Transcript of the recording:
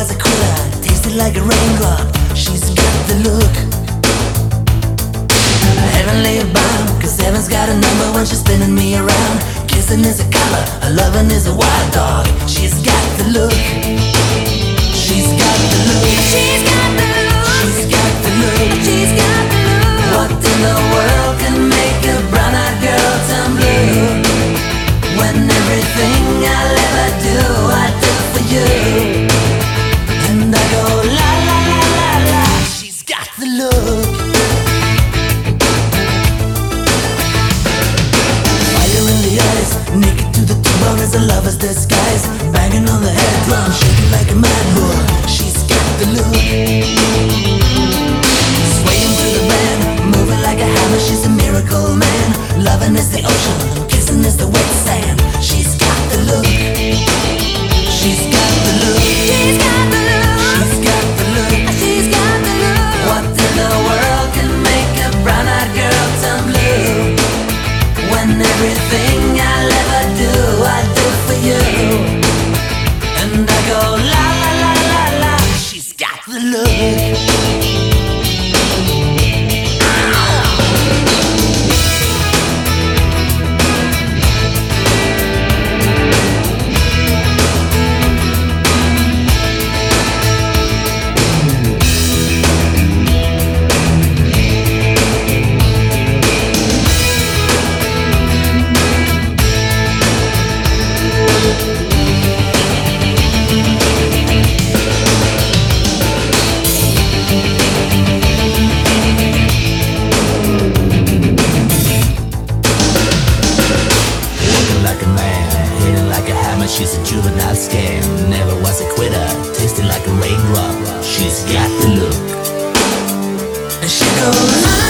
was a cola, tasted like a raindrop. She's got the look. Heavenly bound, cause heaven's got a number when she's spinning me around. Kissing is a color, her loving is a wild dog. She's got the look. She's got the look. She's got drum, shaking like a mad not scammed. Never was a quitter, tasted like a raindrop. She's got the look. And she goes.